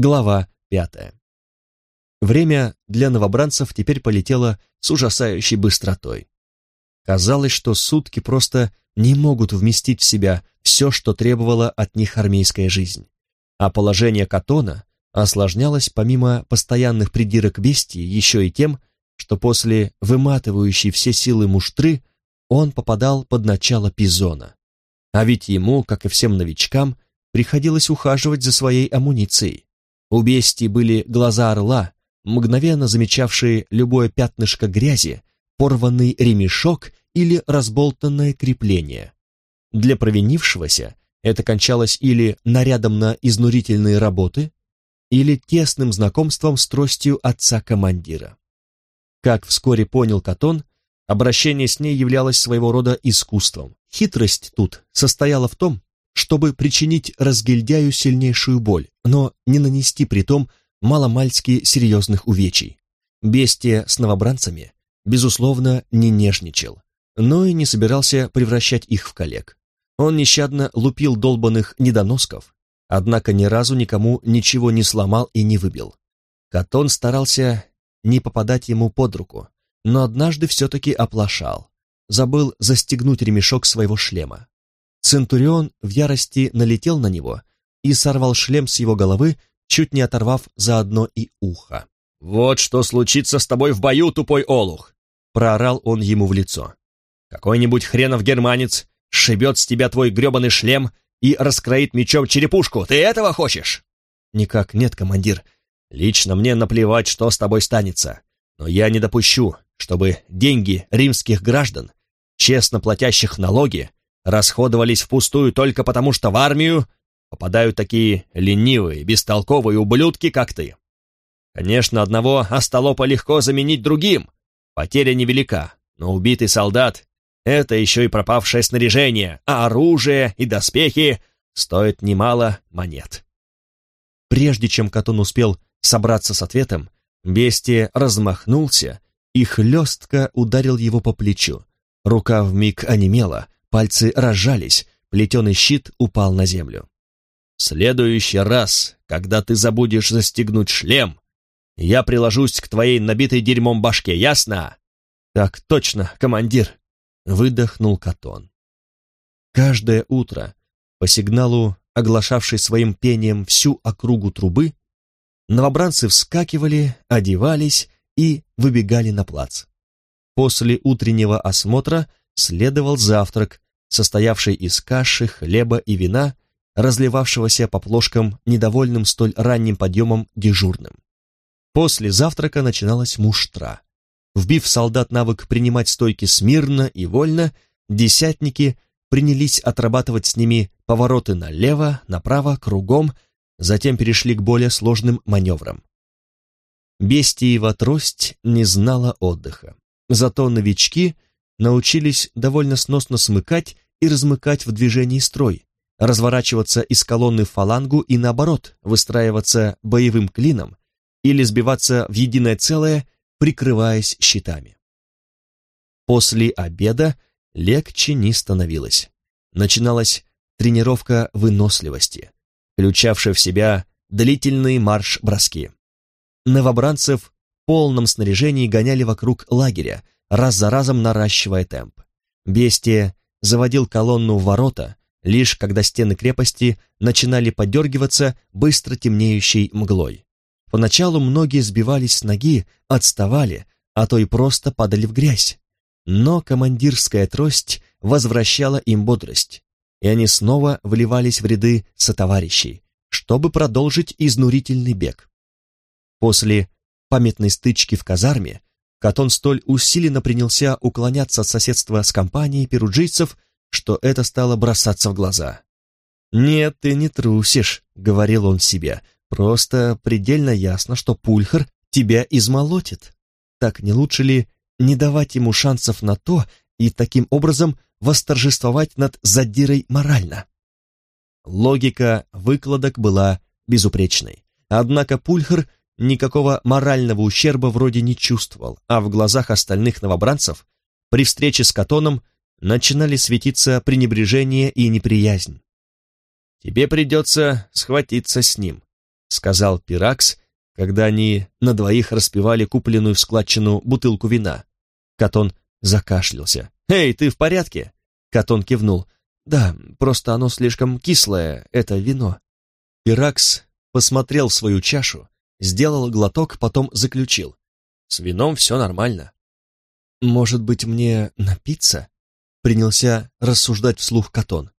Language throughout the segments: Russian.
Глава пятая. Время для новобранцев теперь полетело с ужасающей быстротой. Казалось, что сутки просто не могут вместить в себя все, что требовала от них армейская жизнь. А положение Катона осложнялось помимо постоянных придирок бестии еще и тем, что после выматывающей все силы муштры он попадал под начало Пизона. А ведь ему, как и всем новичкам, приходилось ухаживать за своей амуницией. У бестии были глаза орла, мгновенно замечавшие любое пятнышко грязи, порванный ремешок или разболтанное крепление. Для провинившегося это кончалось или нарядом на изнурительные работы, или тесным знакомством с тростью отца-командира. Как вскоре понял Катон, обращение с ней являлось своего рода искусством. Хитрость тут состояла в том, чтобы причинить разгильдяю сильнейшую боль, но не нанести при том маломальски серьезных увечий. Бестия с новобранцами, безусловно, не нежничал, но и не собирался превращать их в коллег. Он нещадно лупил долбанных недоносков, однако ни разу никому ничего не сломал и не выбил. Катон старался не попадать ему под руку, но однажды все-таки оплошал, забыл застегнуть ремешок своего шлема. Центурион в ярости налетел на него и сорвал шлем с его головы, чуть не оторвав заодно и ухо. «Вот что случится с тобой в бою, тупой олух!» проорал он ему в лицо. «Какой-нибудь хренов германец Шибет с тебя твой гребаный шлем и раскроит мечом черепушку. Ты этого хочешь?» «Никак нет, командир. Лично мне наплевать, что с тобой станется. Но я не допущу, чтобы деньги римских граждан, честно платящих налоги, расходовались впустую только потому, что в армию попадают такие ленивые, бестолковые ублюдки, как ты. Конечно, одного остолопа легко заменить другим. Потеря невелика, но убитый солдат это еще и пропавшее снаряжение, а оружие и доспехи стоят немало монет. Прежде чем Катон успел собраться с ответом, бестия размахнулся и хлестко ударил его по плечу. Рука вмиг онемела, пальцы разжались, плетеный щит упал на землю. «В следующий раз, когда ты забудешь застегнуть шлем, я приложусь к твоей набитой дерьмом башке, ясно?» «Так точно, командир!» выдохнул Катон. Каждое утро, по сигналу, оглашавшей своим пением всю округу трубы, новобранцы вскакивали, одевались и выбегали на плац. После утреннего осмотра следовал завтрак, состоявший из каши, хлеба и вина, разливавшегося по плошкам недовольным столь ранним подъемом дежурным. После завтрака начиналась муштра. Вбив солдат навык принимать стойки смирно и вольно, десятники принялись отрабатывать с ними повороты налево, направо, кругом, затем перешли к более сложным маневрам. Бестиева трость не знала отдыха. Зато новички научились довольно сносно смыкать и размыкать в движении строй, разворачиваться из колонны в фалангу и наоборот, выстраиваться боевым клином или сбиваться в единое целое прикрываясь щитами. После обеда легче не становилось. Начиналась тренировка выносливости, включавшая в себя длительные марш-броски. Новобранцев в полном снаряжении гоняли вокруг лагеря, раз за разом наращивая темп. Бестия заводил колонну в ворота, лишь когда стены крепости начинали подергиваться быстро темнеющей мглой. Поначалу многие сбивались с ноги, отставали, а то и просто падали в грязь. Но командирская трость возвращала им бодрость, и они снова вливались в ряды сотоварищей, чтобы продолжить изнурительный бег. После памятной стычки в казарме Катон столь усиленно принялся уклоняться от соседства с компанией перуджийцев, что это стало бросаться в глаза. «Нет, ты не трусишь», — говорил он себе, Просто предельно ясно, что Пульхар тебя измолотит. Так не лучше ли не давать ему шансов на то и таким образом восторжествовать над задирой морально? Логика выкладок была безупречной. Однако Пульхар никакого морального ущерба вроде не чувствовал, а в глазах остальных новобранцев при встрече с Катоном начинали светиться пренебрежение и неприязнь. «Тебе придется схватиться с ним», — сказал Пиракс, когда они на двоих распивали купленную в складчину бутылку вина. Катон закашлялся. «Эй, ты в порядке?» Катон кивнул. «Да, просто оно слишком кислое, это вино». Пиракс посмотрел в свою чашу, сделал глоток, потом заключил. «С вином все нормально». «Может быть, мне напиться?» Принялся рассуждать вслух Катон.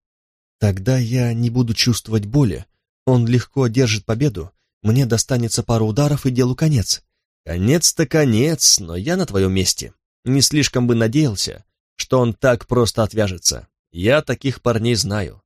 «Тогда я не буду чувствовать боли. Он легко держит победу. Мне достанется пару ударов и делу конец». «Конец-то конец, но я на твоем месте. Не слишком бы надеялся, что он так просто отвяжется. Я таких парней знаю.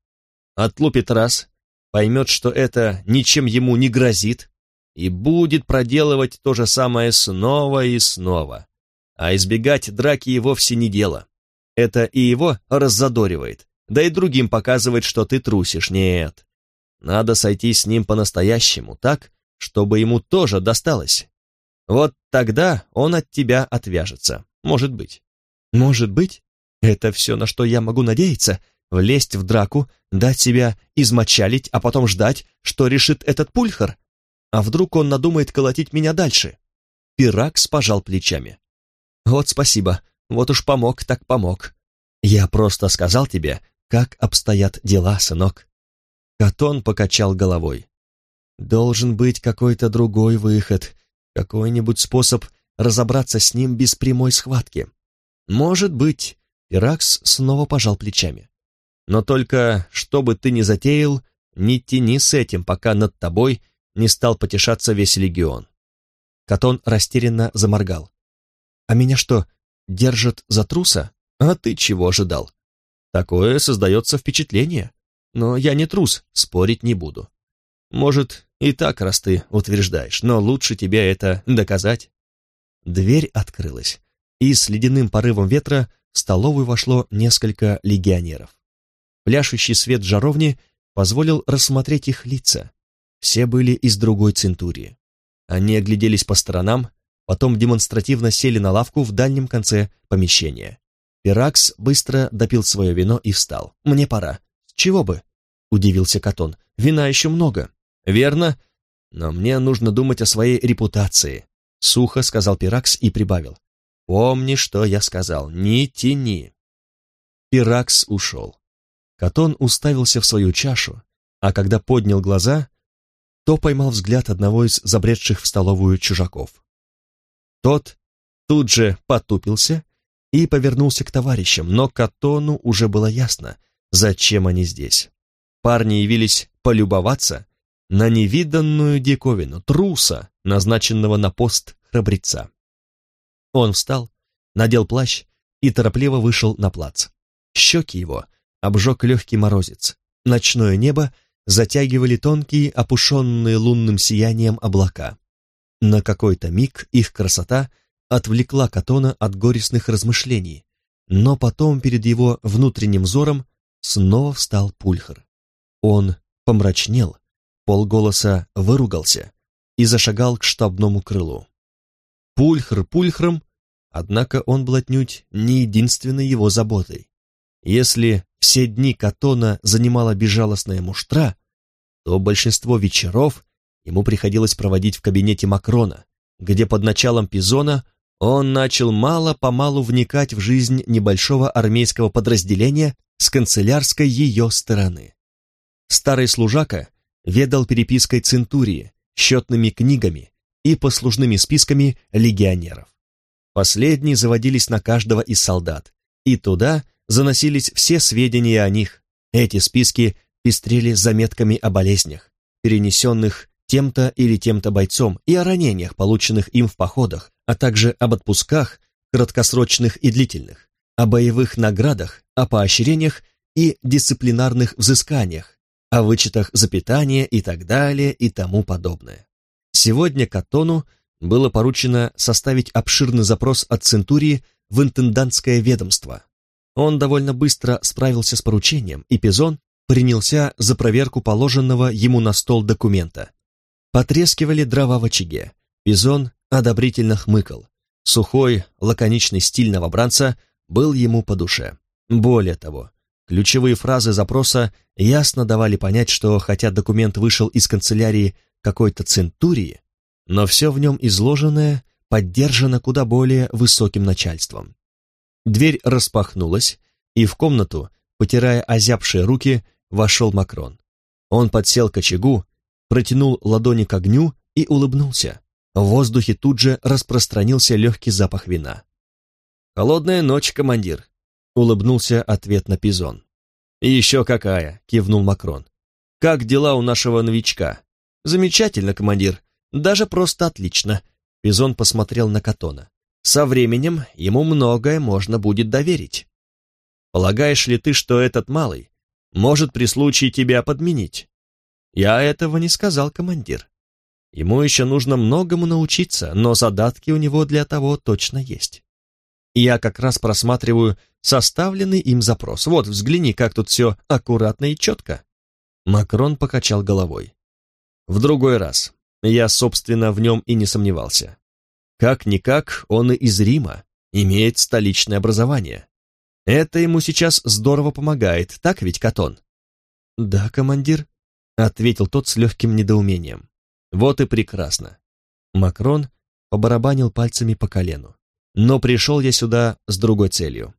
Отлупит раз, поймет, что это ничем ему не грозит, и будет проделывать то же самое снова и снова. А избегать драки и вовсе не дело. Это и его раззадоривает, да и другим показывает, что ты трусишь. Нет, надо сойти с ним по-настоящему, так, чтобы ему тоже досталось. Вот тогда он от тебя отвяжется. Может быть. Может быть? Это все, на что я могу надеяться? Влезть в драку, дать себя измочалить, а потом ждать, что решит этот пульхар? А вдруг он надумает колотить меня дальше? Пиракс пожал плечами. Вот спасибо, вот уж помог, так помог. Я просто сказал тебе, как обстоят дела, сынок. Катон покачал головой. Должен быть какой-то другой выход, какой-нибудь способ разобраться с ним без прямой схватки. Может быть, Иракс снова пожал плечами. Но только, что бы ты ни затеял, не тяни с этим, пока над тобой не стал потешаться весь легион. Катон растерянно заморгал. «А меня что, держат за труса? А ты чего ожидал?» «Такое создается впечатление. Но я не трус, спорить не буду. Может, и так, раз ты утверждаешь, но лучше тебе это доказать». Дверь открылась, и с ледяным порывом ветра в столовую вошло несколько легионеров. Пляшущий свет жаровни позволил рассмотреть их лица. Все были из другой центурии. Они огляделись по сторонам, потом демонстративно сели на лавку в дальнем конце помещения. Пиракс быстро допил свое вино и встал. «Мне пора». «Чего бы?» — удивился Катон. «Вина еще много». «Верно, но мне нужно думать о своей репутации. Сухо сказал Пиракс и прибавил. «Помни, что я сказал, не тяни». Пиракс ушел. Катон уставился в свою чашу, а когда поднял глаза, то поймал взгляд одного из забредших в столовую чужаков. Тот тут же потупился и повернулся к товарищам, но Катону уже было ясно, зачем они здесь. Парни явились полюбоваться на невиданную диковину, труса, назначенного на пост храбреца. Он встал, надел плащ и торопливо вышел на плац. Щеки его обжег легкий морозец. Ночное небо затягивали тонкие, опушенные лунным сиянием облака. На какой-то миг их красота отвлекла Катона от горестных размышлений, но потом перед его внутренним взором снова встал Пульхар. Он помрачнел, полголоса выругался и зашагал к штабному крылу. Пульхр пульхром, однако он был отнюдь не единственной его заботой. Если все дни Катона занимала безжалостная муштра, то большинство вечеров ему приходилось проводить в кабинете Макрона, где под началом Пизона он начал мало-помалу вникать в жизнь небольшого армейского подразделения с канцелярской ее стороны. Старый служака ведал перепиской Центурии, счетными книгами и послужными списками легионеров. Последние заводились на каждого из солдат, и туда заносились все сведения о них. Эти списки пестрели заметками о болезнях, перенесенных тем-то или тем-то бойцом, и о ранениях, полученных им в походах, а также об отпусках, краткосрочных и длительных, о боевых наградах, о поощрениях и дисциплинарных взысканиях, о вычетах за питание и так далее и тому подобное. Сегодня Катону было поручено составить обширный запрос от Центурии в интендантское ведомство. Он довольно быстро справился с поручением, и Пизон принялся за проверку положенного ему на стол документа. Потрескивали дрова в очаге. Пизон одобрительно хмыкал. Сухой, лаконичный стиль новобранца был ему по душе. Более того, Ключевые фразы запроса ясно давали понять, что хотя документ вышел из канцелярии какой-то центурии, но все в нем изложенное поддержано куда более высоким начальством. Дверь распахнулась, и в комнату, потирая озябшие руки, вошел Макрон. Он подсел к очагу, протянул ладони к огню и улыбнулся. В воздухе тут же распространился легкий запах вина. «Холодная ночь, командир», — улыбнулся ответ на Пизон. «Еще какая!» — кивнул Макрон. «Как дела у нашего новичка?» «Замечательно, командир. Даже просто отлично». Пизон посмотрел на Катона. «Со временем ему многое можно будет доверить. Полагаешь ли ты, что этот малый может при случае тебя подменить?» «Я этого не сказал, командир. Ему еще нужно многому научиться, но задатки у него для того точно есть. Я как раз просматриваю составленный им запрос. Вот, взгляни, как тут все аккуратно и четко. Макрон покачал головой. В другой раз. Я, собственно, в нем и не сомневался. Как-никак, он из Рима, имеет столичное образование. Это ему сейчас здорово помогает, так ведь, Катон? Да, командир, ответил тот с легким недоумением. Вот и прекрасно. Макрон побарабанил пальцами по колену. Но пришел я сюда с другой целью.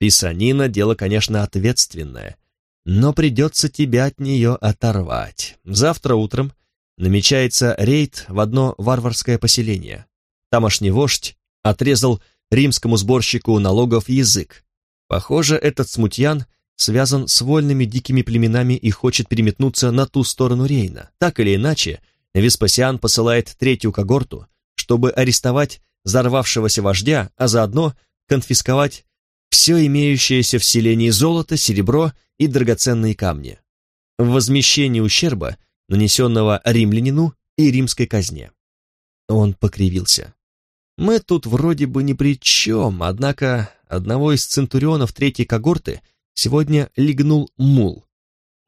Писанина — дело, конечно, ответственное, но придется тебя от нее оторвать. Завтра утром намечается рейд в одно варварское поселение. Тамошний вождь отрезал римскому сборщику налогов язык. Похоже, этот смутьян связан с вольными дикими племенами и хочет переметнуться на ту сторону Рейна. Так или иначе, Веспасиан посылает третью когорту, чтобы арестовать взорвавшегося вождя, а заодно конфисковать все имеющееся в селении золото, серебро и драгоценные камни. В возмещении ущерба, нанесенного римлянину и римской казне. Он покривился. Мы тут вроде бы ни при чем, однако одного из центурионов третьей когорты сегодня легнул мул.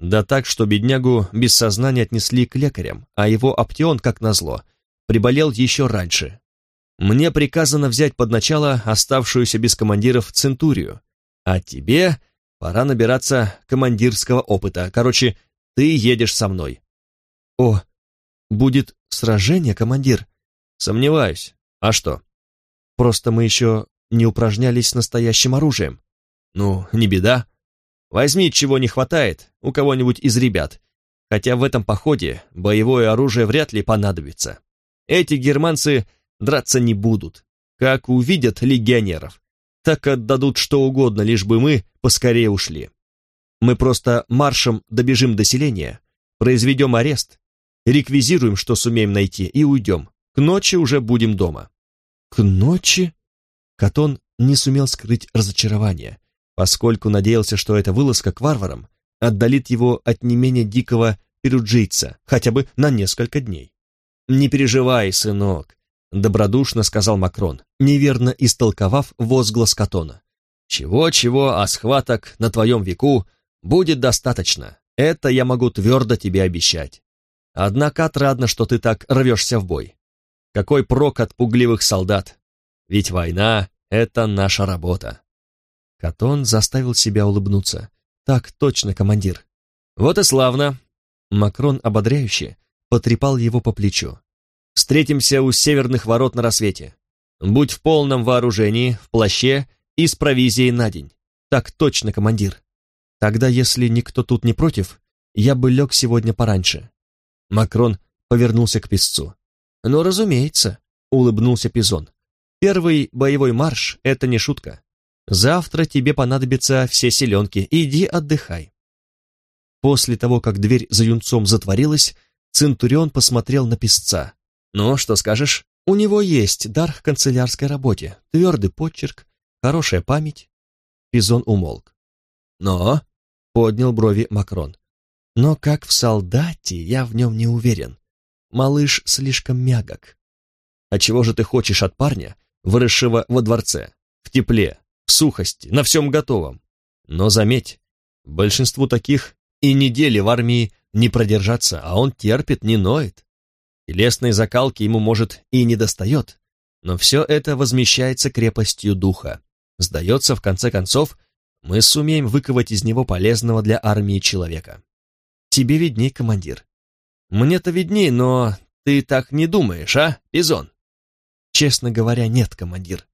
Да так, что беднягу без сознания отнесли к лекарям, а его оптион, как назло, приболел еще раньше, мне приказано взять под начало оставшуюся без командиров Центурию, а тебе пора набираться командирского опыта. Короче, ты едешь со мной. О, будет сражение, командир? Сомневаюсь. А что? Просто мы еще не упражнялись с настоящим оружием. Ну, не беда. Возьми, чего не хватает, у кого-нибудь из ребят. Хотя в этом походе боевое оружие вряд ли понадобится. Эти германцы драться не будут. Как увидят легионеров, так отдадут что угодно, лишь бы мы поскорее ушли. Мы просто маршем добежим до селения, произведем арест, реквизируем, что сумеем найти, и уйдем. К ночи уже будем дома». «К ночи?» Катон не сумел скрыть разочарование, поскольку надеялся, что эта вылазка к варварам отдалит его от не менее дикого перуджийца, хотя бы на несколько дней. «Не переживай, сынок, добродушно сказал Макрон, неверно истолковав возглас Катона. «Чего-чего, а схваток на твоем веку будет достаточно. Это я могу твердо тебе обещать. Однако отрадно, что ты так рвешься в бой. Какой прок от пугливых солдат? Ведь война — это наша работа». Катон заставил себя улыбнуться. «Так точно, командир». «Вот и славно!» Макрон ободряюще потрепал его по плечу. Встретимся у северных ворот на рассвете. Будь в полном вооружении, в плаще и с провизией на день. Так точно, командир. Тогда, если никто тут не против, я бы лег сегодня пораньше. Макрон повернулся к песцу. Ну, разумеется, улыбнулся Пизон. Первый боевой марш — это не шутка. Завтра тебе понадобятся все селенки, иди отдыхай. После того, как дверь за юнцом затворилась, Центурион посмотрел на песца. «Ну, что скажешь?» «У него есть дар к канцелярской работе, твердый почерк, хорошая память». Пизон умолк. «Но?» — поднял брови Макрон. «Но как в солдате, я в нем не уверен. Малыш слишком мягок». «А чего же ты хочешь от парня, выросшего во дворце, в тепле, в сухости, на всем готовом? Но заметь, большинству таких и недели в армии не продержаться, а он терпит, не ноет. Телесной закалки ему, может, и не достает, но все это возмещается крепостью духа. Сдается, в конце концов, мы сумеем выковать из него полезного для армии человека. Тебе видней, командир. Мне-то видней, но ты так не думаешь, а, Пизон? Честно говоря, нет, командир.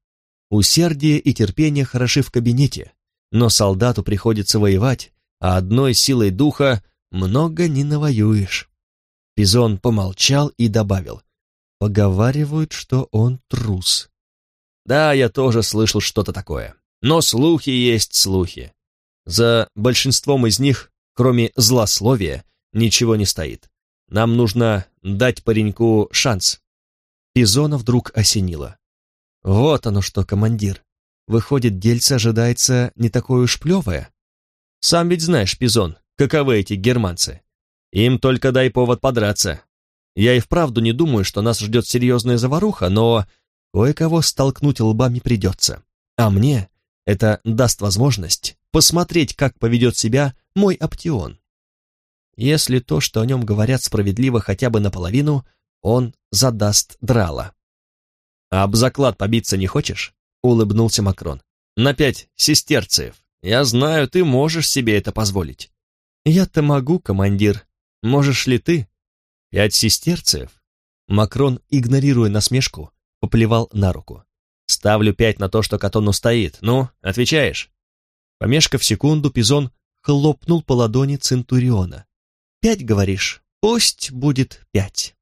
Усердие и терпение хороши в кабинете, но солдату приходится воевать, а одной силой духа много не навоюешь. Пизон помолчал и добавил. Поговаривают, что он трус. Да, я тоже слышал что-то такое. Но слухи есть слухи. За большинством из них, кроме злословия, ничего не стоит. Нам нужно дать пареньку шанс. Пизона вдруг осенило. Вот оно что, командир. Выходит, дельце ожидается не такое уж плевое. Сам ведь знаешь, Пизон, каковы эти германцы. Им только дай повод подраться. Я и вправду не думаю, что нас ждет серьезная заваруха, но кое-кого столкнуть лбами придется. А мне это даст возможность посмотреть, как поведет себя мой оптион. Если то, что о нем говорят справедливо хотя бы наполовину, он задаст драла. «А об заклад побиться не хочешь?» — улыбнулся Макрон. «На пять сестерцев. Я знаю, ты можешь себе это позволить». «Я-то могу, командир. Можешь ли ты?» «Пять сестерцев?» Макрон, игнорируя насмешку, поплевал на руку. «Ставлю пять на то, что Катон устоит. Ну, отвечаешь?» Помешкав секунду, Пизон хлопнул по ладони Центуриона. «Пять, говоришь? Пусть будет пять».